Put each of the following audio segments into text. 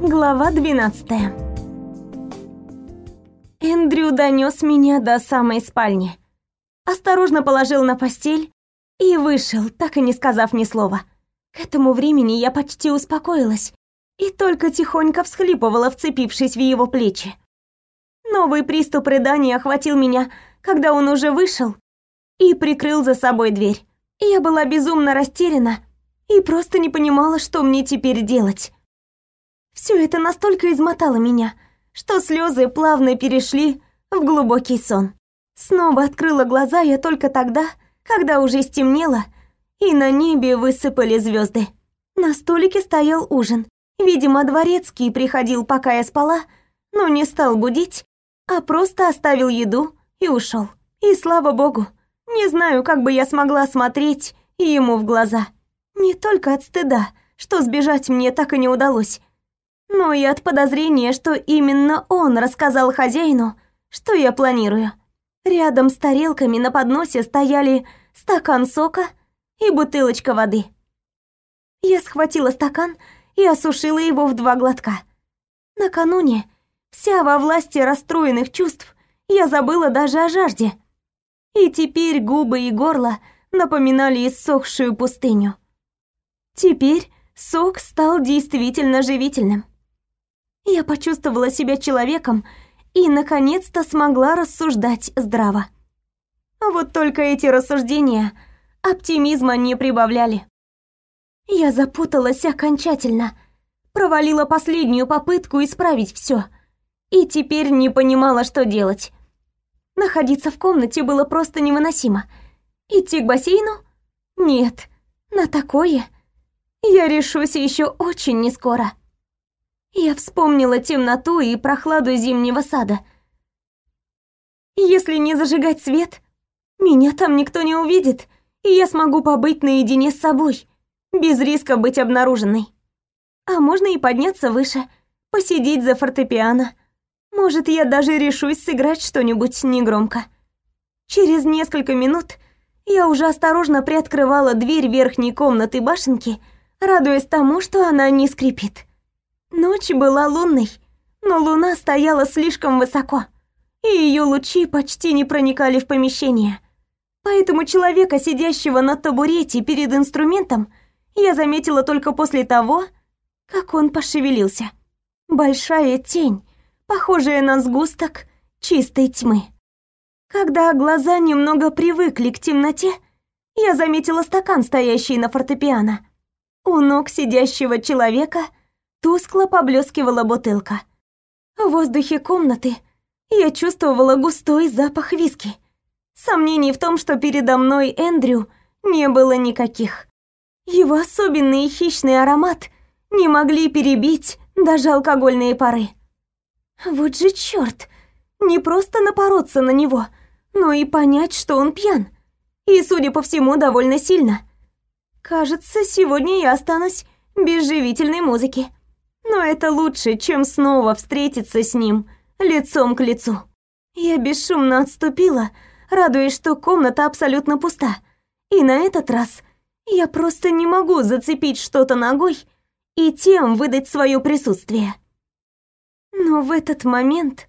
Глава 12 Эндрю донес меня до самой спальни. Осторожно положил на постель и вышел, так и не сказав ни слова. К этому времени я почти успокоилась и только тихонько всхлипывала, вцепившись в его плечи. Новый приступ рыдания охватил меня, когда он уже вышел и прикрыл за собой дверь. Я была безумно растеряна и просто не понимала, что мне теперь делать. Все это настолько измотало меня, что слезы плавно перешли в глубокий сон. Снова открыла глаза я только тогда, когда уже стемнело, и на небе высыпали звезды. На столике стоял ужин. Видимо, дворецкий приходил, пока я спала, но не стал будить, а просто оставил еду и ушел. И слава богу, не знаю, как бы я смогла смотреть ему в глаза. Не только от стыда, что сбежать мне так и не удалось, но и от подозрения, что именно он рассказал хозяину, что я планирую. Рядом с тарелками на подносе стояли стакан сока и бутылочка воды. Я схватила стакан и осушила его в два глотка. Накануне, вся во власти расстроенных чувств, я забыла даже о жажде. И теперь губы и горло напоминали иссохшую пустыню. Теперь сок стал действительно живительным. Я почувствовала себя человеком и, наконец-то, смогла рассуждать здраво. Вот только эти рассуждения оптимизма не прибавляли. Я запуталась окончательно, провалила последнюю попытку исправить все, и теперь не понимала, что делать. Находиться в комнате было просто невыносимо. Идти к бассейну? Нет, на такое я решусь еще очень нескоро. Я вспомнила темноту и прохладу зимнего сада. Если не зажигать свет, меня там никто не увидит, и я смогу побыть наедине с собой, без риска быть обнаруженной. А можно и подняться выше, посидеть за фортепиано. Может, я даже решусь сыграть что-нибудь негромко. Через несколько минут я уже осторожно приоткрывала дверь верхней комнаты башенки, радуясь тому, что она не скрипит. Ночь была лунной, но луна стояла слишком высоко, и ее лучи почти не проникали в помещение. Поэтому человека, сидящего на табурете перед инструментом, я заметила только после того, как он пошевелился. Большая тень, похожая на сгусток чистой тьмы. Когда глаза немного привыкли к темноте, я заметила стакан, стоящий на фортепиано. У ног сидящего человека тускло поблескивала бутылка. В воздухе комнаты я чувствовала густой запах виски. Сомнений в том, что передо мной Эндрю, не было никаких. Его особенный хищный аромат не могли перебить даже алкогольные пары. Вот же чёрт! Не просто напороться на него, но и понять, что он пьян. И, судя по всему, довольно сильно. Кажется, сегодня я останусь без живительной музыки но это лучше, чем снова встретиться с ним лицом к лицу. Я бесшумно отступила, радуясь, что комната абсолютно пуста. И на этот раз я просто не могу зацепить что-то ногой и тем выдать свое присутствие. Но в этот момент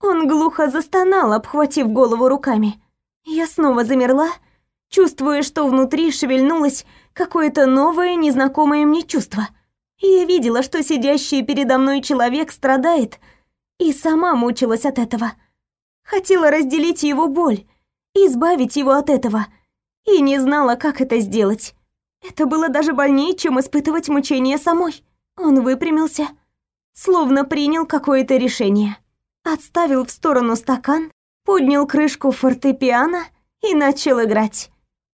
он глухо застонал, обхватив голову руками. Я снова замерла, чувствуя, что внутри шевельнулось какое-то новое, незнакомое мне чувство — я видела, что сидящий передо мной человек страдает, и сама мучилась от этого. Хотела разделить его боль, избавить его от этого, и не знала, как это сделать. Это было даже больнее, чем испытывать мучения самой. Он выпрямился, словно принял какое-то решение. Отставил в сторону стакан, поднял крышку фортепиано и начал играть.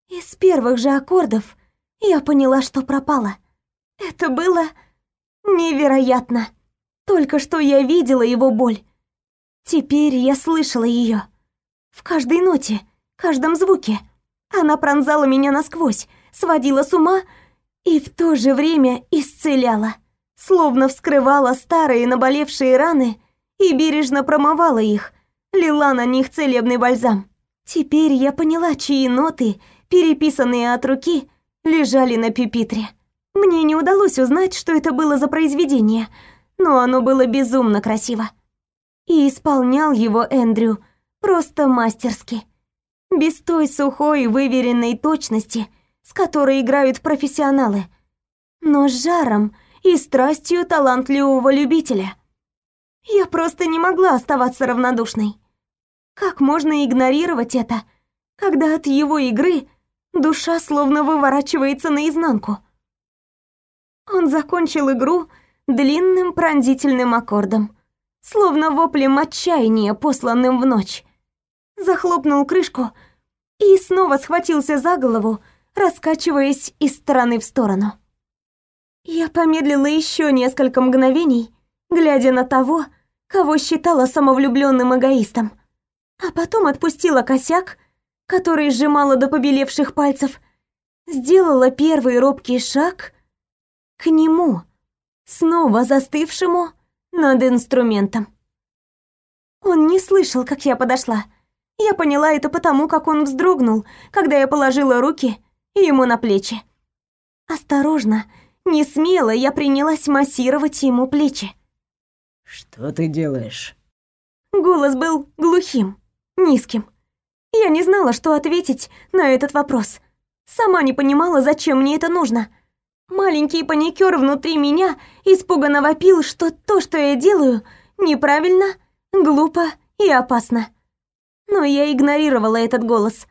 Из первых же аккордов я поняла, что пропала. Это было невероятно. Только что я видела его боль. Теперь я слышала ее. В каждой ноте, каждом звуке. Она пронзала меня насквозь, сводила с ума и в то же время исцеляла. Словно вскрывала старые наболевшие раны и бережно промывала их, лила на них целебный бальзам. Теперь я поняла, чьи ноты, переписанные от руки, лежали на пюпитре. Мне не удалось узнать, что это было за произведение, но оно было безумно красиво. И исполнял его Эндрю просто мастерски. Без той сухой, выверенной точности, с которой играют профессионалы, но с жаром и страстью талантливого любителя. Я просто не могла оставаться равнодушной. Как можно игнорировать это, когда от его игры душа словно выворачивается наизнанку? Он закончил игру длинным пронзительным аккордом, словно воплем отчаяния, посланным в ночь. Захлопнул крышку и снова схватился за голову, раскачиваясь из стороны в сторону. Я помедлила еще несколько мгновений, глядя на того, кого считала самовлюбленным эгоистом, а потом отпустила косяк, который сжимала до побелевших пальцев, сделала первый робкий шаг к нему, снова застывшему над инструментом. Он не слышал, как я подошла. Я поняла это потому, как он вздрогнул, когда я положила руки ему на плечи. Осторожно, не смело я принялась массировать ему плечи. «Что ты делаешь?» Голос был глухим, низким. Я не знала, что ответить на этот вопрос. Сама не понимала, зачем мне это нужно. Маленький паникер внутри меня испуганно вопил, что то, что я делаю, неправильно, глупо и опасно. Но я игнорировала этот голос.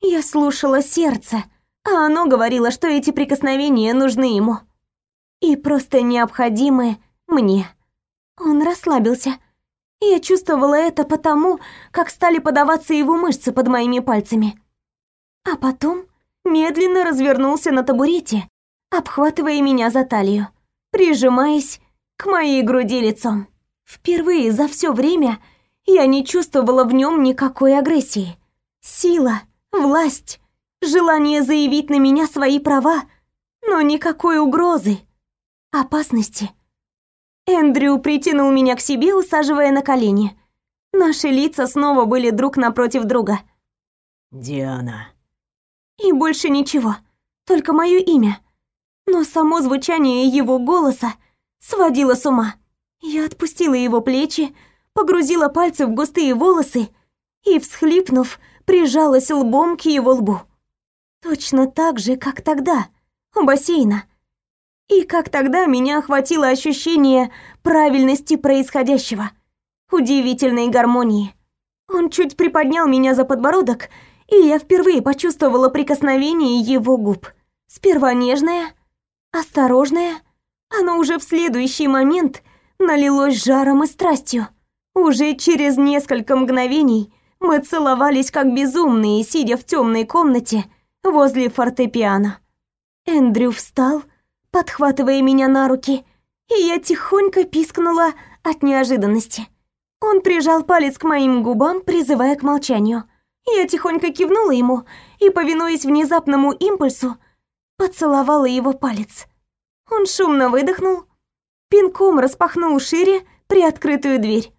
Я слушала сердце, а оно говорило, что эти прикосновения нужны ему. И просто необходимы мне. Он расслабился. Я чувствовала это потому, как стали подаваться его мышцы под моими пальцами. А потом медленно развернулся на табурете, обхватывая меня за талию, прижимаясь к моей груди лицом. Впервые за все время я не чувствовала в нем никакой агрессии. Сила, власть, желание заявить на меня свои права, но никакой угрозы, опасности. Эндрю притянул меня к себе, усаживая на колени. Наши лица снова были друг напротив друга. «Диана». И больше ничего, только мое имя но само звучание его голоса сводило с ума. Я отпустила его плечи, погрузила пальцы в густые волосы и, всхлипнув, прижалась лбом к его лбу. Точно так же, как тогда, у бассейна. И как тогда меня охватило ощущение правильности происходящего, удивительной гармонии. Он чуть приподнял меня за подбородок, и я впервые почувствовала прикосновение его губ. Сперва нежное, Осторожное, оно уже в следующий момент налилось жаром и страстью. Уже через несколько мгновений мы целовались как безумные, сидя в темной комнате возле фортепиано. Эндрю встал, подхватывая меня на руки, и я тихонько пискнула от неожиданности. Он прижал палец к моим губам, призывая к молчанию. Я тихонько кивнула ему и, повинуясь внезапному импульсу, поцеловала его палец. Он шумно выдохнул, пинком распахнул шире приоткрытую дверь.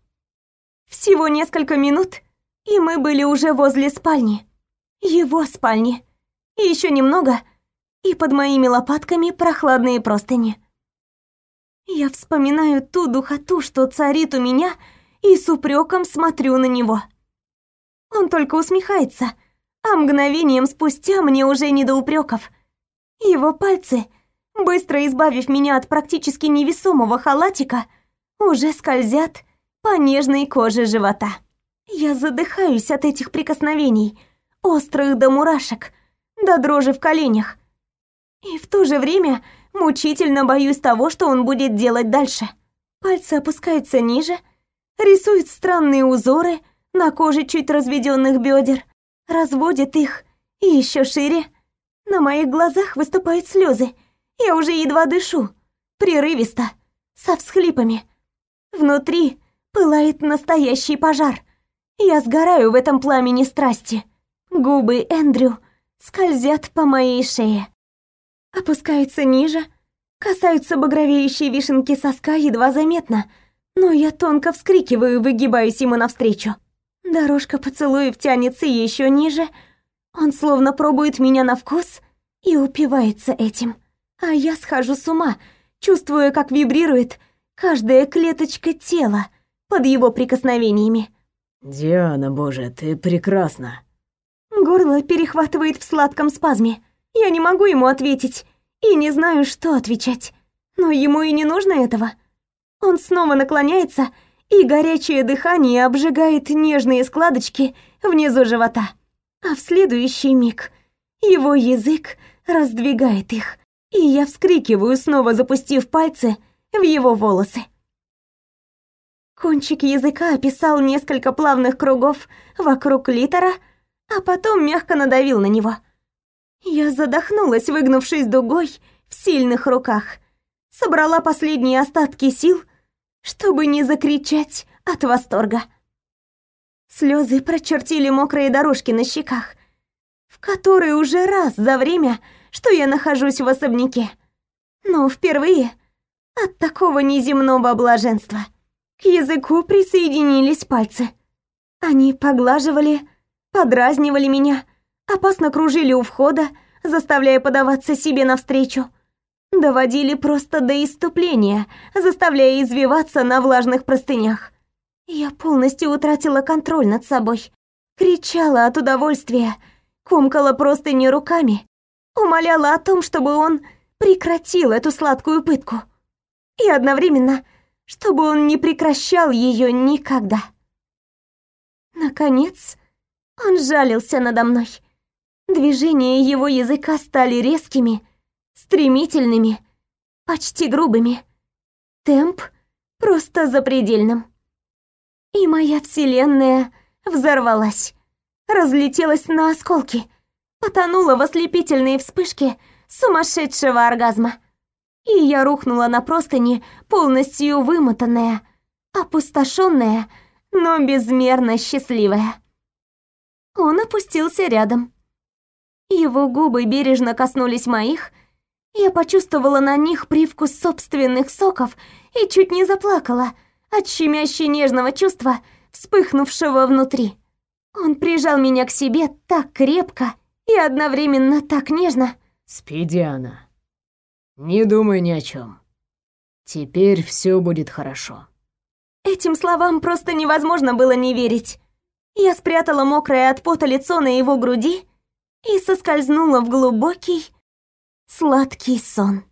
Всего несколько минут, и мы были уже возле спальни. Его спальни. И еще немного, и под моими лопатками прохладные простыни. Я вспоминаю ту духоту, что царит у меня, и с упреком смотрю на него. Он только усмехается, а мгновением спустя мне уже не до упреков. Его пальцы, быстро избавив меня от практически невесомого халатика, уже скользят по нежной коже живота. Я задыхаюсь от этих прикосновений, острых до мурашек, до дрожи в коленях. И в то же время мучительно боюсь того, что он будет делать дальше. Пальцы опускаются ниже, рисуют странные узоры на коже чуть разведенных бедер, разводит их еще шире, на моих глазах выступают слезы. Я уже едва дышу. Прерывисто, со всхлипами. Внутри пылает настоящий пожар. Я сгораю в этом пламени страсти. Губы Эндрю скользят по моей шее. Опускаются ниже, касаются багровеющей вишенки соска едва заметно, но я тонко вскрикиваю, выгибаюсь ему навстречу. Дорожка поцелуев тянется еще ниже — он словно пробует меня на вкус и упивается этим. А я схожу с ума, чувствуя, как вибрирует каждая клеточка тела под его прикосновениями. «Диана, боже, ты прекрасна!» Горло перехватывает в сладком спазме. Я не могу ему ответить и не знаю, что отвечать. Но ему и не нужно этого. Он снова наклоняется, и горячее дыхание обжигает нежные складочки внизу живота. А в следующий миг его язык раздвигает их, и я вскрикиваю, снова запустив пальцы в его волосы. Кончик языка описал несколько плавных кругов вокруг литера, а потом мягко надавил на него. Я задохнулась, выгнувшись дугой в сильных руках. Собрала последние остатки сил, чтобы не закричать от восторга. Слезы прочертили мокрые дорожки на щеках, в которые уже раз за время, что я нахожусь в особняке. Но впервые от такого неземного блаженства. К языку присоединились пальцы. Они поглаживали, подразнивали меня, опасно кружили у входа, заставляя подаваться себе навстречу. Доводили просто до иступления, заставляя извиваться на влажных простынях. Я полностью утратила контроль над собой. Кричала от удовольствия, комкала простыни руками, умоляла о том, чтобы он прекратил эту сладкую пытку. И одновременно, чтобы он не прекращал ее никогда. Наконец, он жалился надо мной. Движения его языка стали резкими, стремительными, почти грубыми. Темп просто запредельным. И моя вселенная взорвалась, разлетелась на осколки, потонула в ослепительные вспышки сумасшедшего оргазма. И я рухнула на простыни, полностью вымотанная, опустошенная, но безмерно счастливая. Он опустился рядом. Его губы бережно коснулись моих, я почувствовала на них привкус собственных соков и чуть не заплакала от щемящей нежного чувства, вспыхнувшего внутри. Он прижал меня к себе так крепко и одновременно так нежно. «Спи, Диана. Не думай ни о чем. Теперь все будет хорошо». Этим словам просто невозможно было не верить. Я спрятала мокрое от пота лицо на его груди и соскользнула в глубокий, сладкий сон.